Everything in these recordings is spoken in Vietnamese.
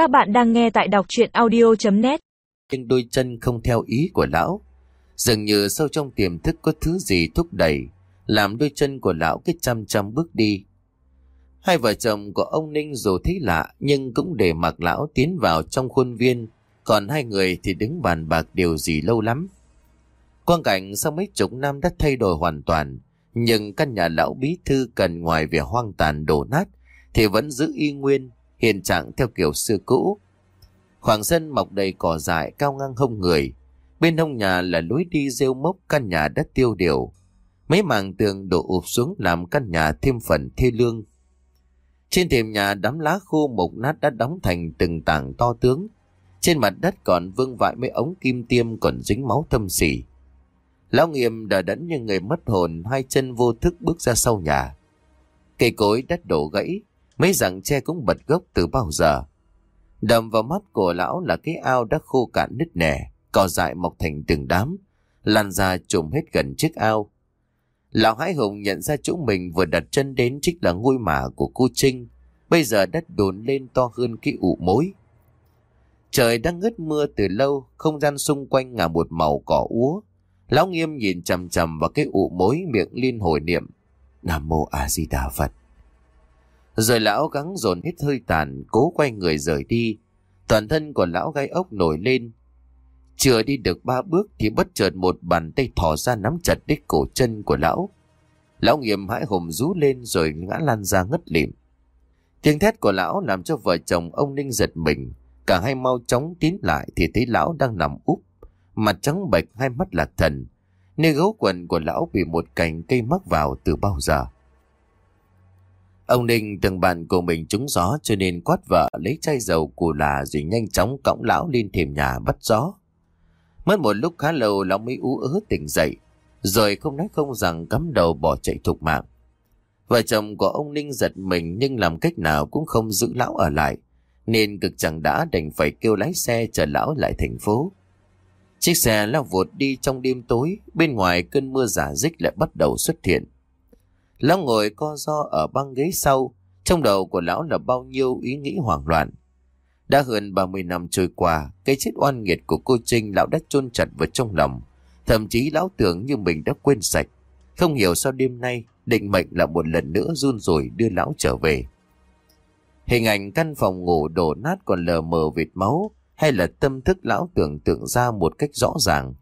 Các bạn đang nghe tại đọc chuyện audio.net Nhưng đôi chân không theo ý của lão. Dường như sâu trong tiềm thức có thứ gì thúc đẩy, làm đôi chân của lão cứ chăm chăm bước đi. Hai vợ chồng của ông Ninh dù thấy lạ nhưng cũng để mặc lão tiến vào trong khuôn viên, còn hai người thì đứng bàn bạc điều gì lâu lắm. Quang cảnh sau mấy chục năm đã thay đổi hoàn toàn, nhưng căn nhà lão bí thư cần ngoài vẻ hoang tàn đổ nát thì vẫn giữ y nguyên, hiện trạng theo kiểu xưa cũ. Khoảng sân mọc đầy cỏ dại cao ngang hông người, bên hông nhà là lối đi rêu mốc căn nhà đất tiêu điều. Mấy mảng tường đổ ụp xuống làm căn nhà thêm phần thê lương. Trên thềm nhà đám lá khô mục nát đã đóng thành từng tảng to tướng. Trên mặt đất còn vương vãi mấy ống kim tiêm còn dính máu thâm sỉ. Lão nghiêm đã đẫn như người mất hồn, hai chân vô thức bước ra sau nhà. Cây cối đất đổ gãy, mấy rặng tre cũng bật gốc từ bao giờ. Đầm vào mắt của lão là cái ao đã khô cạn nứt nẻ, cỏ dại mọc thành từng đám, lan ra trùm hết gần chiếc ao. Lão Hải Hùng nhận ra chỗ mình vừa đặt chân đến chính là ngôi mả của cô Trinh, bây giờ đất đồn lên to hơn cái ụ mối. Trời đang ngớt mưa từ lâu, không gian xung quanh ngả một màu cỏ úa. Lão nghiêm nhìn chầm chầm vào cái ụ mối miệng liên hồi niệm. Nam mô A Di Đà Phật. Rồi lão gắng dồn hết hơi tàn, cố quay người rời đi. Toàn thân của lão gai ốc nổi lên. Chưa đi được ba bước thì bất chợt một bàn tay thò ra nắm chặt đích cổ chân của lão. Lão nghiêm hãi hùng rú lên rồi ngã lan ra ngất lịm. Tiếng thét của lão làm cho vợ chồng ông Ninh giật mình. Cả hai mau chóng tiến lại thì thấy lão đang nằm úp. Mặt trắng bệch hai mắt lạc thần. Nơi gấu quần của lão bị một cành cây mắc vào từ bao giờ. Ông Ninh từng bàn của mình trúng gió cho nên quát vợ lấy chai dầu cù là rồi nhanh chóng cõng lão lên thềm nhà bắt gió. Mất một lúc khá lâu lão mới ú ớ tỉnh dậy, rồi không nói không rằng cắm đầu bỏ chạy thục mạng. Vợ chồng của ông Ninh giật mình nhưng làm cách nào cũng không giữ lão ở lại, nên cực chẳng đã đành phải kêu lái xe chở lão lại thành phố. Chiếc xe lao vụt đi trong đêm tối, bên ngoài cơn mưa giả dích lại bắt đầu xuất hiện. Lão ngồi co do ở băng ghế sau, trong đầu của lão là bao nhiêu ý nghĩ hoảng loạn. Đã hơn 30 năm trôi qua, cái chết oan nghiệt của cô Trinh lão đã chôn chặt vào trong lòng. Thậm chí lão tưởng như mình đã quên sạch. Không hiểu sao đêm nay, định mệnh là một lần nữa run rồi đưa lão trở về. Hình ảnh căn phòng ngủ đổ nát còn lờ mờ vệt máu, hay là tâm thức lão tưởng tượng ra một cách rõ ràng.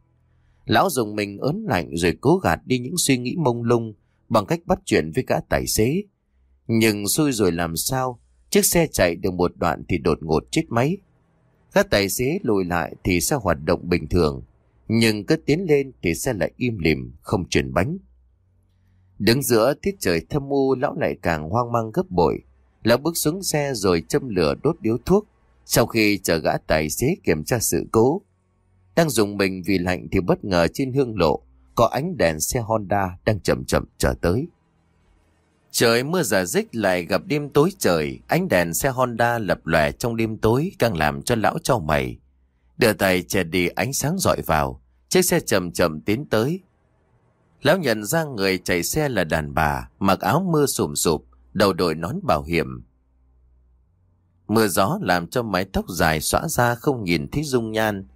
Lão dùng mình ớn lạnh rồi cố gạt đi những suy nghĩ mông lung bằng cách bắt chuyện với cả tài xế. Nhưng xui rồi làm sao, chiếc xe chạy được một đoạn thì đột ngột chết máy. Các tài xế lùi lại thì xe hoạt động bình thường, nhưng cứ tiến lên thì xe lại im lìm, không chuyển bánh. Đứng giữa tiết trời thâm u lão lại càng hoang mang gấp bội. Lão bước xuống xe rồi châm lửa đốt điếu thuốc. Sau khi chờ gã tài xế kiểm tra sự cố, đang dùng mình vì lạnh thì bất ngờ trên hương lộ có ánh đèn xe Honda đang chậm chậm trở tới. Trời mưa giả dích lại gặp đêm tối trời, ánh đèn xe Honda lập lòe trong đêm tối càng làm cho lão cho mày. Đưa tay che đi ánh sáng dọi vào, chiếc xe chậm chậm tiến tới. Lão nhận ra người chạy xe là đàn bà, mặc áo mưa sùm sụp, đầu đội nón bảo hiểm. Mưa gió làm cho mái tóc dài xõa ra không nhìn thấy dung nhan.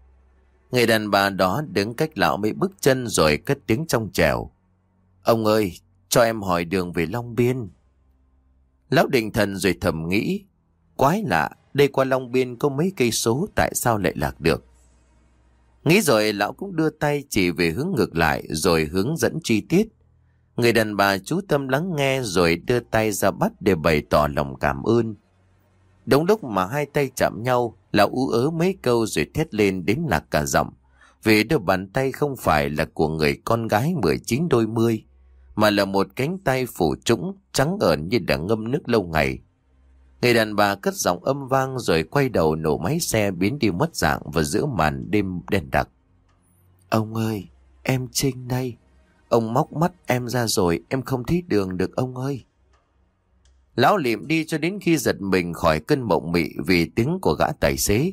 Người đàn bà đó đứng cách lão mấy bước chân rồi cất tiếng trong trèo. Ông ơi, cho em hỏi đường về Long Biên. Lão định thần rồi thầm nghĩ. Quái lạ, đây qua Long Biên có mấy cây số tại sao lại lạc được. Nghĩ rồi lão cũng đưa tay chỉ về hướng ngược lại rồi hướng dẫn chi tiết. Người đàn bà chú tâm lắng nghe rồi đưa tay ra bắt để bày tỏ lòng cảm ơn. Đúng lúc mà hai tay chạm nhau, lão ú ớ mấy câu rồi thét lên đến lạc cả giọng. Vì đôi bàn tay không phải là của người con gái 19 đôi mươi, mà là một cánh tay phủ trũng, trắng ẩn như đã ngâm nước lâu ngày. Người đàn bà cất giọng âm vang rồi quay đầu nổ máy xe biến đi mất dạng vào giữa màn đêm đen đặc. Ông ơi, em Trinh đây. Ông móc mắt em ra rồi, em không thấy đường được ông ơi. Lão liệm đi cho đến khi giật mình khỏi cơn mộng mị vì tiếng của gã tài xế.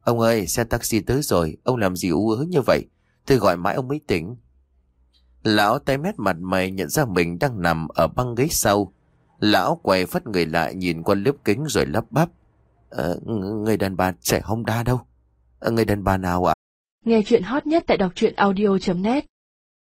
Ông ơi, xe taxi tới rồi, ông làm gì u ớ như vậy? Tôi gọi mãi ông mới tỉnh. Lão tay mét mặt mày nhận ra mình đang nằm ở băng ghế sau. Lão quay phát người lại nhìn qua lớp kính rồi lắp bắp. Ờ, người đàn bà trẻ Honda đâu? Ờ, người đàn bà nào ạ? Nghe chuyện hot nhất tại đọc truyện audio.net